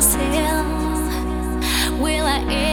myself, will I ever?